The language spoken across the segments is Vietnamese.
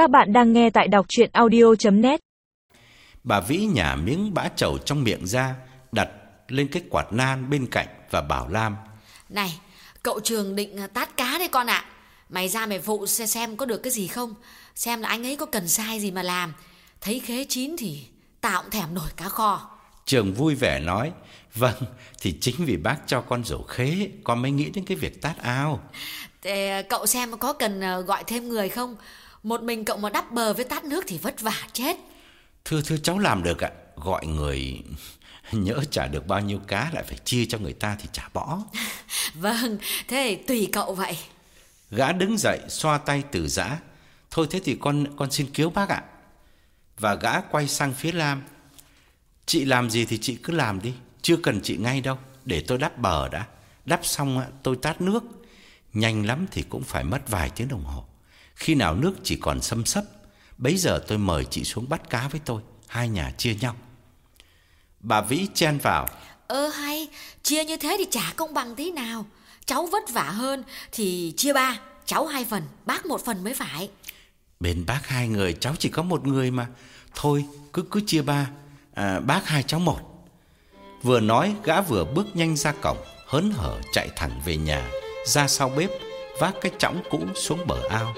Các bạn đang nghe tại đọc chuyện audio.net Bà Vĩ nhả miếng bã chầu trong miệng ra, đặt lên cái quạt nan bên cạnh và bảo Lam. Này, cậu trường định à, tát cá đấy con ạ. Mày ra mày phụ xem, xem có được cái gì không. Xem là anh ấy có cần sai gì mà làm. Thấy khế chín thì tao cũng thèm nổi cá kho. Trường vui vẻ nói, vâng, thì chính vì bác cho con rổ khế, con mới nghĩ đến cái việc tát ao. Thế à, cậu xem có cần à, gọi thêm người không? Một mình cậu mà đắp bờ với tát nước thì vất vả chết. Thưa thưa cháu làm được ạ, gọi người nhỡ trả được bao nhiêu cá lại phải chia cho người ta thì trả bỏ. Vâng, thế tùy cậu vậy. Gã đứng dậy xoa tay từ giã. Thôi thế thì con con xin cứu bác ạ. Và gã quay sang phía Lam. Chị làm gì thì chị cứ làm đi, chưa cần chị ngay đâu, để tôi đắp bờ đã. Đắp xong tôi tát nước. Nhanh lắm thì cũng phải mất vài tiếng đồng hồ. Khi nào nước chỉ còn xâm xấp, bấy giờ tôi mời chị xuống bắt cá với tôi, hai nhà chia nhau. Bà Vĩ chen vào. Ơ hay, chia như thế thì chả công bằng tí nào. Cháu vất vả hơn thì chia ba, cháu hai phần, bác một phần mới phải. Bên bác hai người, cháu chỉ có một người mà. Thôi, cứ cứ chia ba, à, bác hai cháu một. Vừa nói, gã vừa bước nhanh ra cổng, hớn hở chạy thẳng về nhà, ra sau bếp, vác cái chõng cũ xuống bờ ao.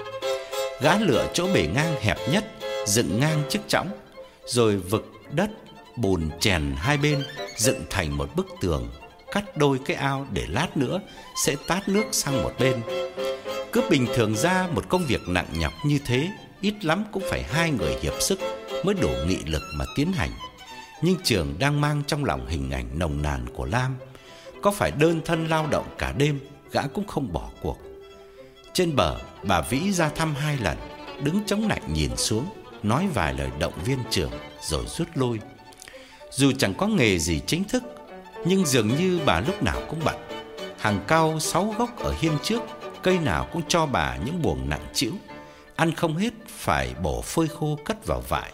Gã lựa chỗ bể ngang hẹp nhất, dựng ngang chiếc chõng, rồi vực đất, bùn chèn hai bên, dựng thành một bức tường, cắt đôi cái ao để lát nữa sẽ tát nước sang một bên. Cứ bình thường ra một công việc nặng nhọc như thế, ít lắm cũng phải hai người hiệp sức mới đủ nghị lực mà tiến hành. Nhưng Trường đang mang trong lòng hình ảnh nồng nàn của Lam, có phải đơn thân lao động cả đêm, gã cũng không bỏ cuộc. Trên bờ, bà Vĩ ra thăm hai lần, đứng chống lạnh nhìn xuống, nói vài lời động viên trưởng rồi rút lui. Dù chẳng có nghề gì chính thức, nhưng dường như bà lúc nào cũng bận. Hàng cao sáu gốc ở hiên trước, cây nào cũng cho bà những buồng nặng chịu ăn không hết phải bổ phơi khô cất vào vải.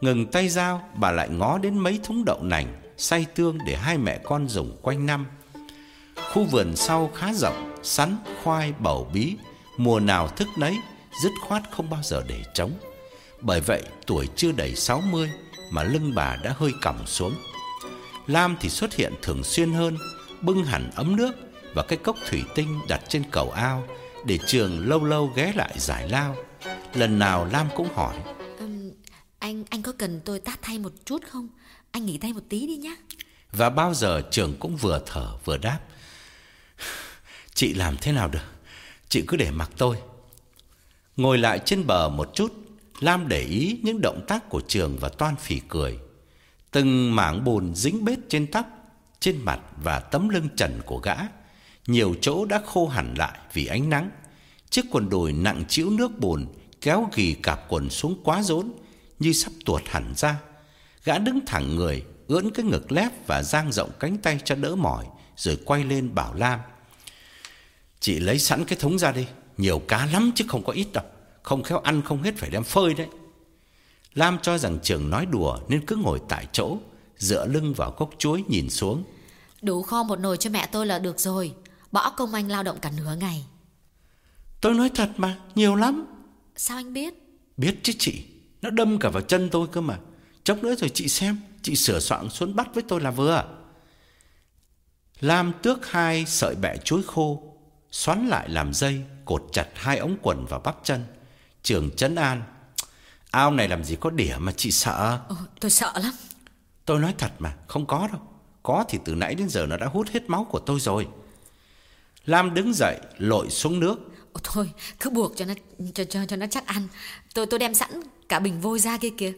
Ngừng tay dao, bà lại ngó đến mấy thúng đậu nành, say tương để hai mẹ con dùng quanh năm. Khu vườn sau khá rộng, sắn, khoai, bầu bí, mùa nào thức nấy, dứt khoát không bao giờ để trống. Bởi vậy, tuổi chưa đầy 60 mà lưng bà đã hơi còng xuống. Lam thì xuất hiện thường xuyên hơn, bưng hẳn ấm nước và cái cốc thủy tinh đặt trên cầu ao để Trường lâu lâu ghé lại giải lao. Lần nào Lam cũng hỏi: Ừm, anh anh có cần tôi tát thay một chút không? Anh nghỉ tay một tí đi nhé. Và bao giờ Trường cũng vừa thở vừa đáp: "Chị làm thế nào được? Chị cứ để mặc tôi." Ngồi lại trên bờ một chút, Lam để ý những động tác của Trường và toan phì cười. Từng mảng bùn dính bết trên tóc, trên mặt và tấm lưng trần của gã, nhiều chỗ đã khô hẳn lại vì ánh nắng. Chiếc quần đùi nặng trĩu nước bùn kéo ghì cạp quần xuống quá rốn, như sắp tuột hẳn ra. Gã đứng thẳng người, ưỡn cái ngực lép và dang rộng cánh tay cho đỡ mỏi, rồi quay lên bảo Lam: "Chị lấy sẵn cái thúng ra đi, nhiều cá lắm chứ không có ít đâu, không khéo ăn không hết phải đem phơi đấy." Lam cho rằng Trường nói đùa nên cứ ngồi tại chỗ, dựa lưng vào gốc chuối nhìn xuống. Đủ kho một nồi cho mẹ tôi là được rồi. Bỏ công anh lao động cả nửa ngày. Tôi nói thật mà, nhiều lắm. Sao anh biết? Biết chứ chị, nó đâm cả vào chân tôi cơ mà. Chốc nữa rồi chị xem, chị sửa soạn xuống bắt với tôi là vừa. Lam tước hai sợi bẹ chuối khô, xoắn lại làm dây, cột chặt hai ống quần vào bắp chân. Trường trấn an. Ao này làm gì có đỉa mà chị sợ. Ồ, tôi sợ lắm. Tôi nói thật mà, không có đâu. Có thì từ nãy đến giờ nó đã hút hết máu của tôi rồi. Lam đứng dậy, lội xuống nước. Ồ, thôi, cứ buộc cho nó cho cho cho nó chắc ăn. Tôi tôi đem sẵn cả bình vôi ra kia kìa.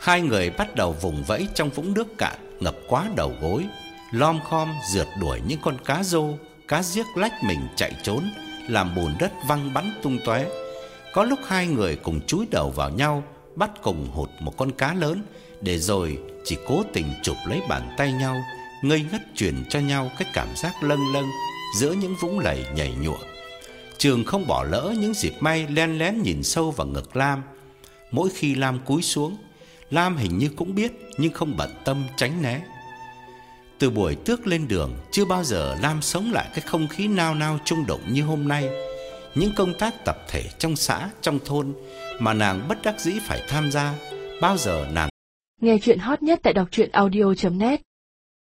Hai người bắt đầu vùng vẫy trong vũng nước cạn ngập quá đầu gối, lom khom rượt đuổi những con cá rô, cá giếc lách mình chạy trốn, làm bùn đất văng bắn tung tóe. Có lúc hai người cùng chúi đầu vào nhau, bắt cùng hụt một con cá lớn, để rồi chỉ cố tình chụp lấy bàn tay nhau, ngây ngất truyền cho nhau cái cảm giác lâng lâng giữa những vũng lầy nhảy nhụa. Trường không bỏ lỡ những dịp may len lén nhìn sâu vào ngực Lam. Mỗi khi Lam cúi xuống, Lam hình như cũng biết nhưng không bận tâm tránh né. Từ buổi tước lên đường, chưa bao giờ Lam sống lại cái không khí nao nao trung động như hôm nay. những công tác tập thể trong xã, trong thôn mà nàng bất đắc dĩ phải tham gia, bao giờ nàng Nghe chuyện hot nhất tại đọc truyện audio.net